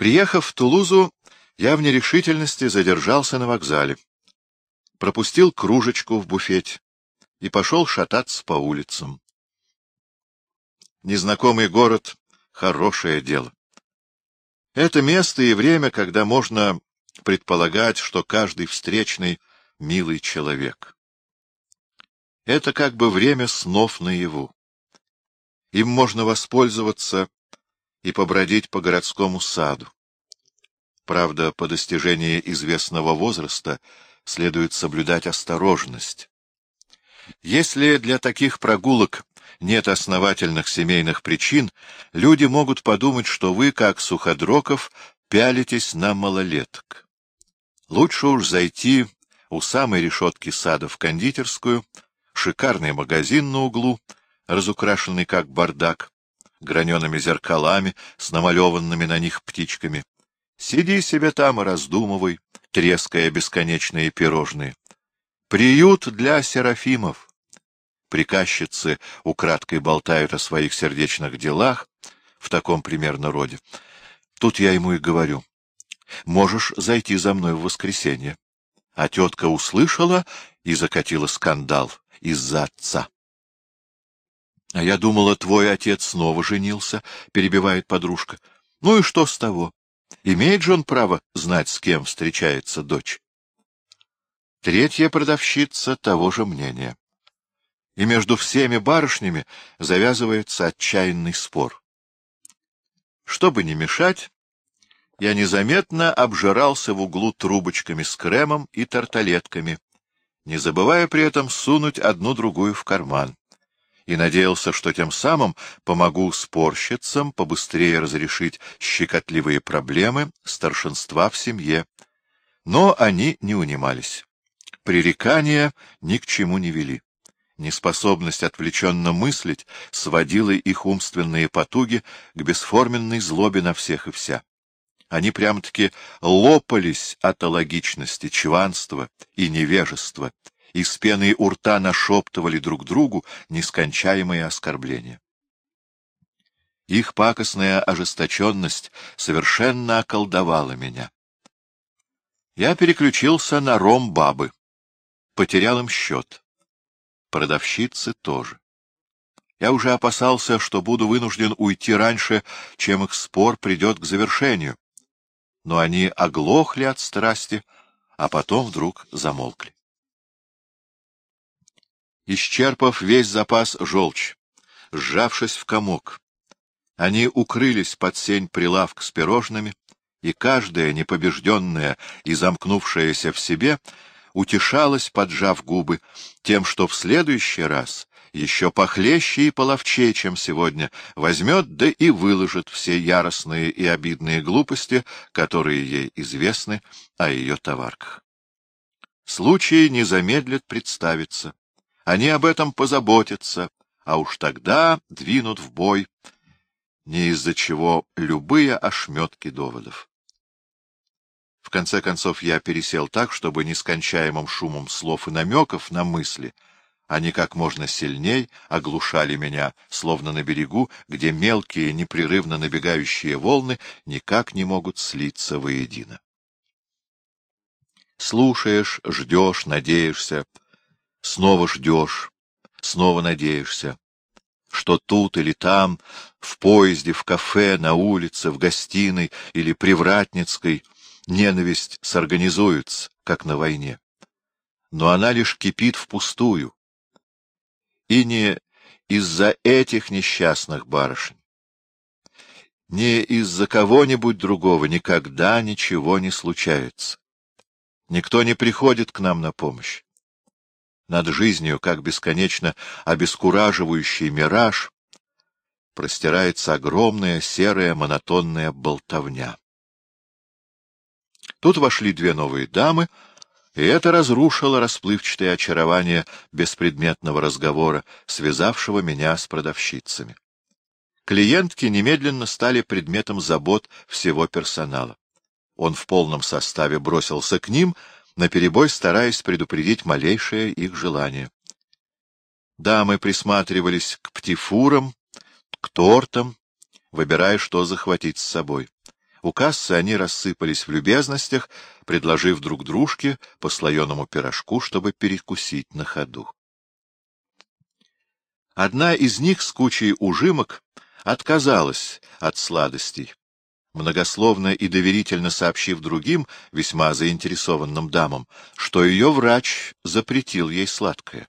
Приехав в Тулузу, я в нерешительности задержался на вокзале, пропустил кружечку в буфете и пошел шататься по улицам. Незнакомый город — хорошее дело. Это место и время, когда можно предполагать, что каждый встречный — милый человек. Это как бы время снов наяву. Им можно воспользоваться и побродить по городскому саду. Правда, по достижении известного возраста следует соблюдать осторожность. Если для таких прогулок нет основательных семейных причин, люди могут подумать, что вы, как Суходроков, пялитесь на малолеток. Лучше уж зайти у самой решетки сада в кондитерскую, шикарный магазин на углу, разукрашенный как бардак, гранеными зеркалами с намалеванными на них птичками. Сиди себе там и раздумывай, треская бесконечные пирожные. Приют для серафимов. Приказчицы украдкой болтают о своих сердечных делах в таком примерно роде. Тут я ему и говорю. Можешь зайти за мной в воскресенье. А тетка услышала и закатила скандал из-за отца. — А я думала, твой отец снова женился, — перебивает подружка. — Ну и что с того? Имеет же он право знать, с кем встречается дочь? Третья продавщица того же мнения. И между всеми барышнями завязывается отчаянный спор. Чтобы не мешать, я незаметно обжирался в углу трубочками с кремом и тарталетками, не забывая при этом сунуть одну-другую в карман и надеялся, что тем самым помогу спорщицам побыстрее разрешить щекотливые проблемы старшинства в семье. Но они не унимались. Пререкания ни к чему не вели. Неспособность отвлеченно мыслить сводила их умственные потуги к бесформенной злобе на всех и вся. Они прям-таки лопались от алогичности, чванства и невежества, из пены у рта нашептывали друг другу нескончаемые оскорбления. Их пакостная ожесточенность совершенно околдовала меня. Я переключился на ром бабы. Потерял им счет. Продавщицы тоже. Я уже опасался, что буду вынужден уйти раньше, чем их спор придет к завершению. Но они оглохли от страсти, а потом вдруг замолкли. Исчерпав весь запас желчь, сжавшись в комок, они укрылись под сень прилавка с пирожными, и каждая, непобежденная и замкнувшаяся в себе, утешалась, поджав губы, тем, что в следующий раз еще похлеще и половчее, чем сегодня, возьмет, да и выложит все яростные и обидные глупости, которые ей известны о ее товарках. Случай не замедлит представиться. Они об этом позаботятся, а уж тогда двинут в бой, не из-за чего любые ошметки доводов. В конце концов, я пересел так, чтобы нескончаемым шумом слов и намеков на мысли они как можно сильней оглушали меня, словно на берегу, где мелкие, непрерывно набегающие волны никак не могут слиться воедино. Слушаешь, ждешь, надеешься, снова ждешь, снова надеешься, что тут или там, в поезде, в кафе, на улице, в гостиной или привратницкой ненависть сорганизуется, как на войне. Но она лишь кипит впустую. И не из-за этих несчастных барышень, не из-за кого-нибудь другого никогда ничего не случается. Никто не приходит к нам на помощь над жизнью, как бесконечно обескураживающий мираж, простирается огромная серая монотонная болтовня. Тут вошли две новые дамы, и это разрушило расплывчатое очарование беспредметного разговора, связавшего меня с продавщицами. Клиентки немедленно стали предметом забот всего персонала. Он в полном составе бросился к ним — наперебой стараясь предупредить малейшее их желание. Дамы присматривались к птифурам, к тортам, выбирая, что захватить с собой. У кассы они рассыпались в любезностях, предложив друг дружке по слоеному пирожку, чтобы перекусить на ходу. Одна из них с кучей ужимок отказалась от сладостей, многословно и доверительно сообщив другим, весьма заинтересованным дамам, что ее врач запретил ей сладкое.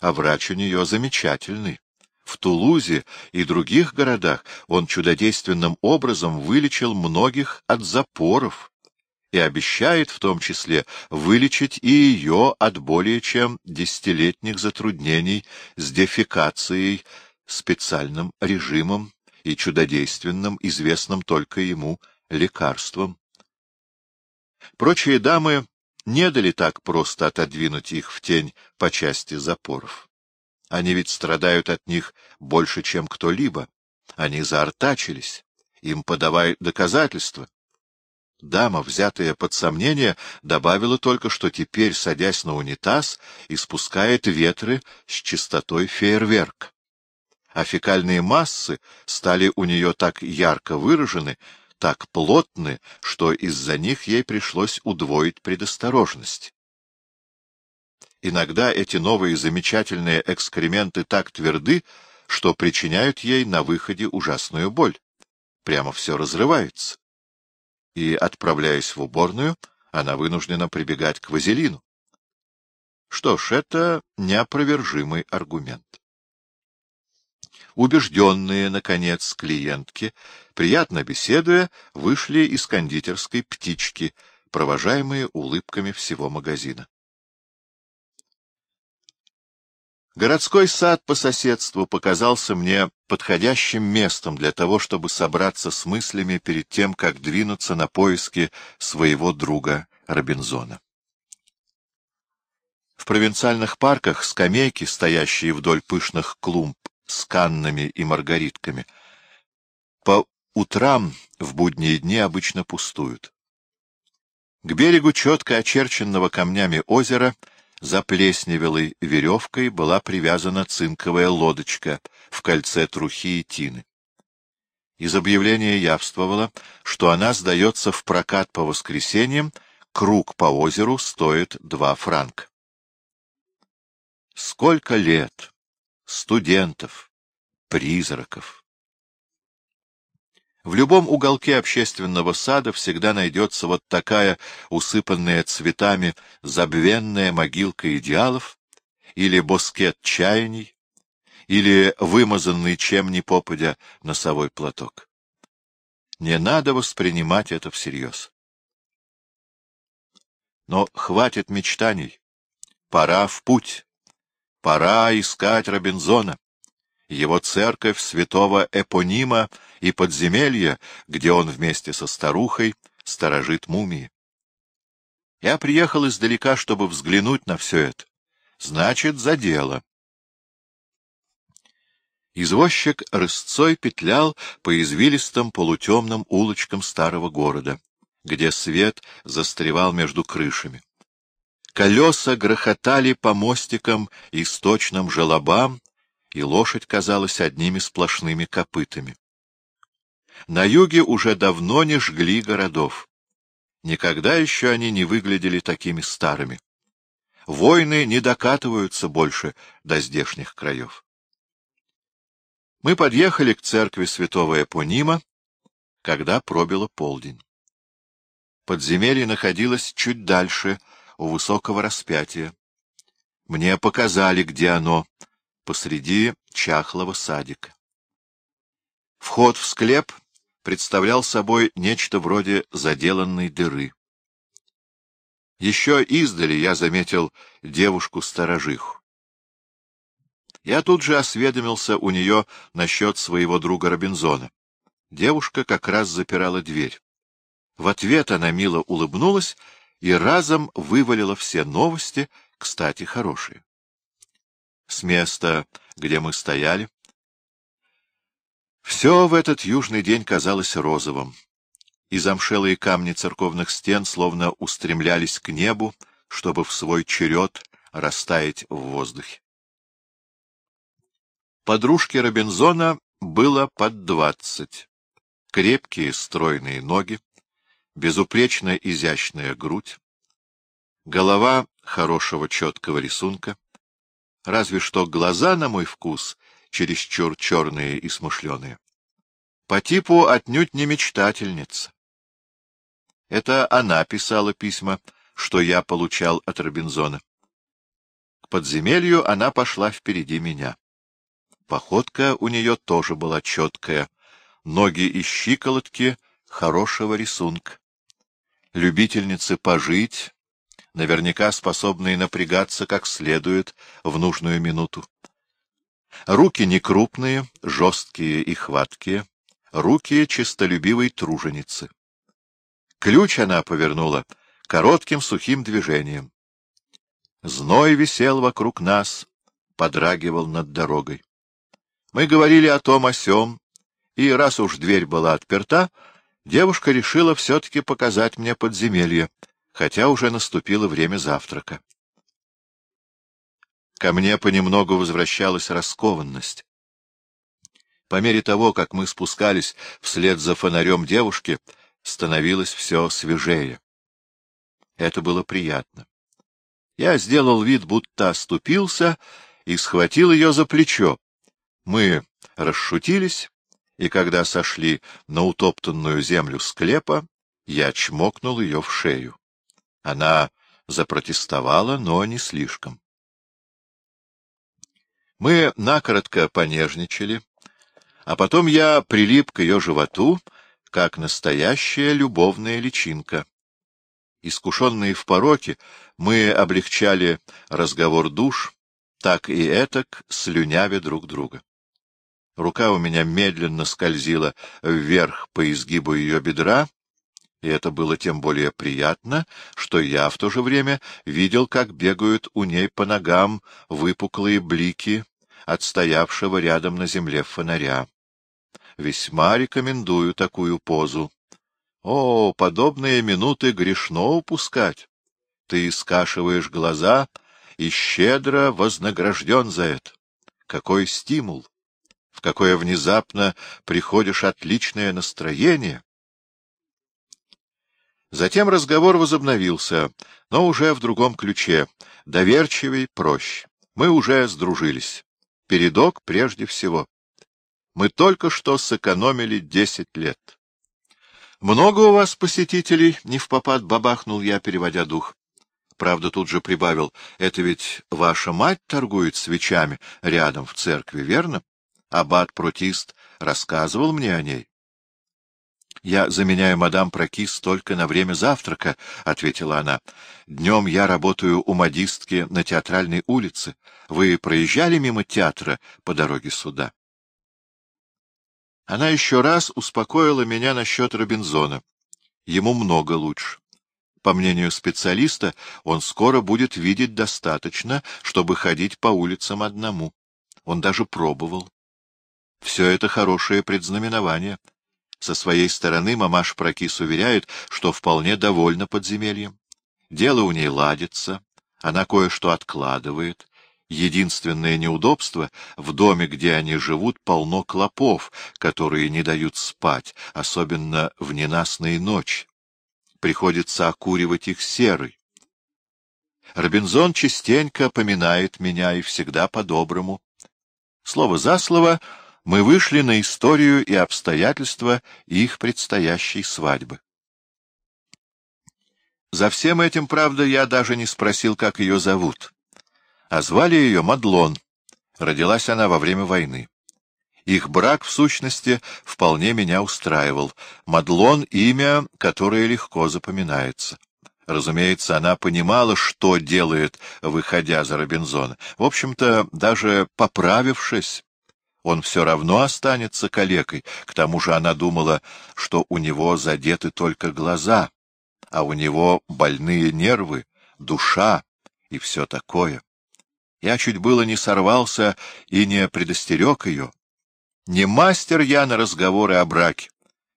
А врач у нее замечательный. В Тулузе и других городах он чудодейственным образом вылечил многих от запоров и обещает в том числе вылечить и ее от более чем десятилетних затруднений с дефекацией, специальным режимом и чудодейственным, известным только ему, лекарством. Прочие дамы не дали так просто отодвинуть их в тень по части запоров. Они ведь страдают от них больше, чем кто-либо. Они заортачились. Им подавают доказательства. Дама, взятая под сомнение, добавила только, что теперь, садясь на унитаз, испускает ветры с частотой фейерверк. А фекальные массы стали у нее так ярко выражены, так плотны, что из-за них ей пришлось удвоить предосторожность. Иногда эти новые замечательные экскременты так тверды, что причиняют ей на выходе ужасную боль. Прямо все разрывается. И, отправляясь в уборную, она вынуждена прибегать к вазелину. Что ж, это неопровержимый аргумент. Убежденные, наконец, клиентки, приятно беседуя, вышли из кондитерской птички, провожаемые улыбками всего магазина. Городской сад по соседству показался мне подходящим местом для того, чтобы собраться с мыслями перед тем, как двинуться на поиски своего друга Робинзона. В провинциальных парках скамейки, стоящие вдоль пышных клумб с каннами и маргаритками, по утрам в будние дни обычно пустуют. К берегу четко очерченного камнями озера — заплесневелой веревкой была привязана цинковая лодочка в кольце трухи и тины. Из объявления явствовало, что она сдается в прокат по воскресеньям, круг по озеру стоит два франка. Сколько лет! Студентов! Призраков! В любом уголке общественного сада всегда найдется вот такая усыпанная цветами забвенная могилка идеалов или боскет чаяний, или вымазанный чем ни попадя носовой платок. Не надо воспринимать это всерьез. Но хватит мечтаний. Пора в путь. Пора искать Робинзона его церковь святого Эпонима и подземелье, где он вместе со старухой сторожит мумии. Я приехал издалека, чтобы взглянуть на все это. Значит, за дело. Извозчик рысцой петлял по извилистым полутемным улочкам старого города, где свет застревал между крышами. Колеса грохотали по мостикам и сточным желобам, и лошадь казалась одними сплошными копытами. На юге уже давно не жгли городов. Никогда еще они не выглядели такими старыми. Войны не докатываются больше до здешних краев. Мы подъехали к церкви святого Эпонима, когда пробило полдень. Подземелье находилось чуть дальше, у высокого распятия. Мне показали, где оно, посреди чахлого садика. Вход в склеп представлял собой нечто вроде заделанной дыры. Еще издали я заметил девушку-сторожиху. Я тут же осведомился у нее насчет своего друга Робинзона. Девушка как раз запирала дверь. В ответ она мило улыбнулась и разом вывалила все новости, кстати, хорошие с места, где мы стояли. Все в этот южный день казалось розовым, и замшелые камни церковных стен словно устремлялись к небу, чтобы в свой черед растаять в воздухе. Подружке Робинзона было под двадцать. Крепкие стройные ноги, безупречно изящная грудь, голова хорошего четкого рисунка, разве что глаза, на мой вкус, чересчур черные и смышленые. По типу отнюдь не мечтательница. Это она писала письма, что я получал от Робинзона. К подземелью она пошла впереди меня. Походка у нее тоже была четкая, ноги и щиколотки хорошего рисунка. Любительницы пожить, наверняка способные напрягаться как следует в нужную минуту. Руки не крупные, жесткие и хваткие, руки чистолюбивой труженицы. Ключ она повернула коротким сухим движением. Зной висел вокруг нас, подрагивал над дорогой. Мы говорили о том о сём, и раз уж дверь была отперта, девушка решила все-таки показать мне подземелье, хотя уже наступило время завтрака. Ко мне понемногу возвращалась раскованность. По мере того, как мы спускались вслед за фонарем девушки, становилось все свежее. Это было приятно. Я сделал вид, будто оступился, и схватил ее за плечо. Мы расшутились, и когда сошли на утоптанную землю склепа, я чмокнул ее в шею. Она запротестовала, но не слишком. Мы накоротко понежничали, а потом я прилип к ее животу, как настоящая любовная личинка. Искушенные в пороке, мы облегчали разговор душ, так и этак слюнявя друг друга. Рука у меня медленно скользила вверх по изгибу ее бедра, и это было тем более приятно, что я в то же время видел, как бегают у ней по ногам выпуклые блики отстоявшего рядом на земле фонаря. Весьма рекомендую такую позу. О, подобные минуты грешно упускать. Ты скашиваешь глаза и щедро вознагражден за это. Какой стимул! В какое внезапно приходишь отличное настроение! Затем разговор возобновился, но уже в другом ключе, доверчивей, проще. Мы уже сдружились. Передок прежде всего. Мы только что сэкономили десять лет. — Много у вас посетителей? — не в попад бабахнул я, переводя дух. Правда, тут же прибавил, — это ведь ваша мать торгует свечами рядом в церкви, верно? Аббат-протист рассказывал мне о ней. — Я заменяю мадам Прокис только на время завтрака, — ответила она. — Днем я работаю у модистки на театральной улице. Вы проезжали мимо театра по дороге сюда? Она еще раз успокоила меня насчет Робинзона. Ему много лучше. По мнению специалиста, он скоро будет видеть достаточно, чтобы ходить по улицам одному. Он даже пробовал. Все это хорошее предзнаменование. Со своей стороны мамаш Прокис уверяет, что вполне довольна подземельем. Дело у ней ладится, она кое-что откладывает, Единственное неудобство — в доме, где они живут, полно клопов, которые не дают спать, особенно в ненастные ночи. Приходится окуривать их серой. Робинзон частенько поминает меня и всегда по-доброму. Слово за слово мы вышли на историю и обстоятельства их предстоящей свадьбы. За всем этим, правда, я даже не спросил, как ее зовут а звали ее Мадлон. Родилась она во время войны. Их брак, в сущности, вполне меня устраивал. Мадлон — имя, которое легко запоминается. Разумеется, она понимала, что делает, выходя за Робинзона. В общем-то, даже поправившись, он все равно останется калекой. К тому же она думала, что у него задеты только глаза, а у него больные нервы, душа и все такое. Я чуть было не сорвался и не предостерег ее. Не мастер я на разговоры о браке.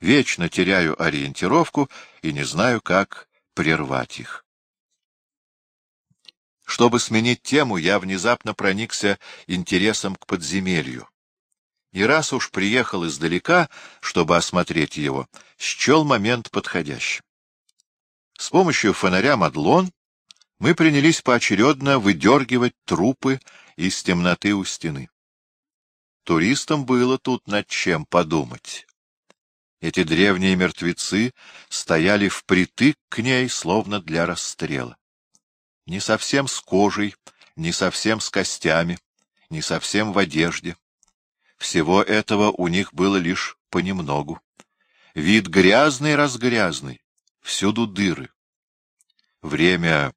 Вечно теряю ориентировку и не знаю, как прервать их. Чтобы сменить тему, я внезапно проникся интересом к подземелью. И раз уж приехал издалека, чтобы осмотреть его, счел момент подходящим. С помощью фонаря Мадлон мы принялись поочередно выдергивать трупы из темноты у стены. Туристам было тут над чем подумать. Эти древние мертвецы стояли впритык к ней, словно для расстрела. Не совсем с кожей, не совсем с костями, не совсем в одежде. Всего этого у них было лишь понемногу. Вид грязный-разгрязный, всюду дыры. Время,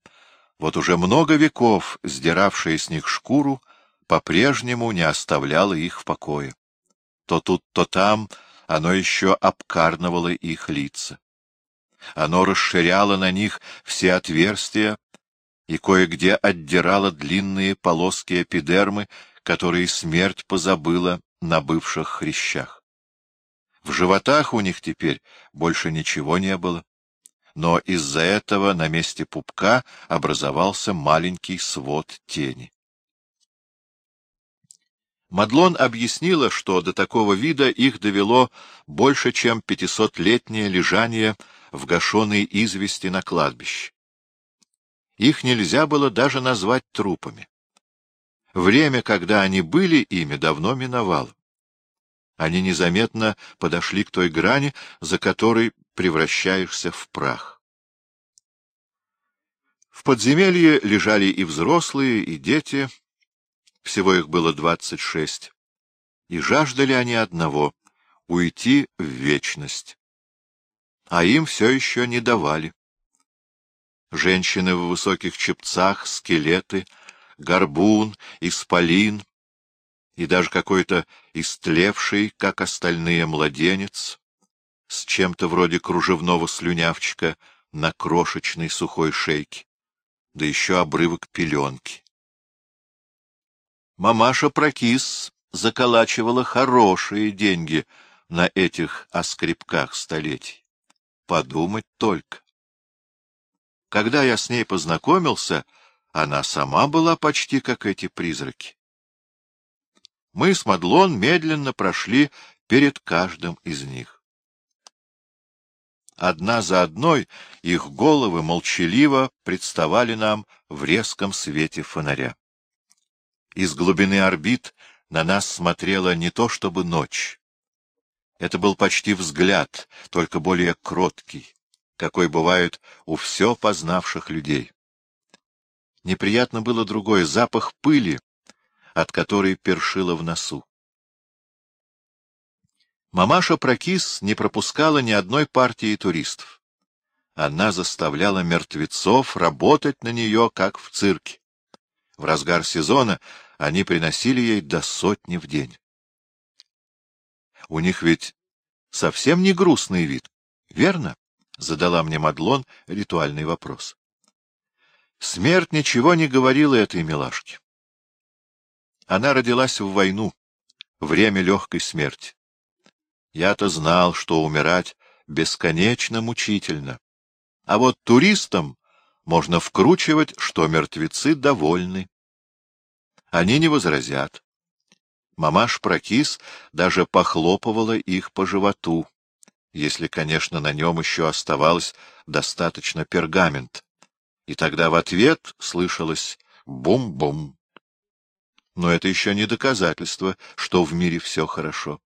вот уже много веков, сдиравшее с них шкуру, по-прежнему не оставляло их в покое. То тут, то там оно еще обкарновало их лица. Оно расширяло на них все отверстия и кое-где отдирало длинные полоски эпидермы, которые смерть позабыла на бывших хрящах. В животах у них теперь больше ничего не было, но из-за этого на месте пупка образовался маленький свод тени. Мадлон объяснила, что до такого вида их довело больше, чем пятисотлетнее лежание в гашеной извести на кладбище. Их нельзя было даже назвать трупами. Время, когда они были ими, давно миновало. Они незаметно подошли к той грани, за которой превращаешься в прах. В подземелье лежали и взрослые, и дети, всего их было двадцать шесть, и жаждали они одного — уйти в вечность. А им все еще не давали. Женщины в высоких чепцах, скелеты, горбун, исполин и даже какой-то истлевший, как остальные, младенец с чем-то вроде кружевного слюнявчика на крошечной сухой шейке, да еще обрывок пеленки. Мамаша Прокис заколачивала хорошие деньги на этих оскребках столетий. Подумать только. Когда я с ней познакомился, она сама была почти как эти призраки. Мы с Мадлон медленно прошли перед каждым из них. Одна за одной их головы молчаливо представали нам в резком свете фонаря. Из глубины орбит на нас смотрела не то чтобы ночь. Это был почти взгляд, только более кроткий, какой бывает у все познавших людей. Неприятно было другой запах пыли, от которой першило в носу. Мамаша Прокис не пропускала ни одной партии туристов. Она заставляла мертвецов работать на нее, как в цирке. В разгар сезона они приносили ей до сотни в день. У них ведь совсем не грустный вид, верно? — задала мне Мадлон ритуальный вопрос. Смерть ничего не говорила этой милашке. Она родилась в войну, время легкой смерти. Я-то знал, что умирать бесконечно мучительно. А вот туристам можно вкручивать, что мертвецы довольны они не возразят. Мамаш Прокис даже похлопывала их по животу, если, конечно, на нем еще оставалось достаточно пергамент. И тогда в ответ слышалось «бум-бум». Но это еще не доказательство, что в мире все хорошо.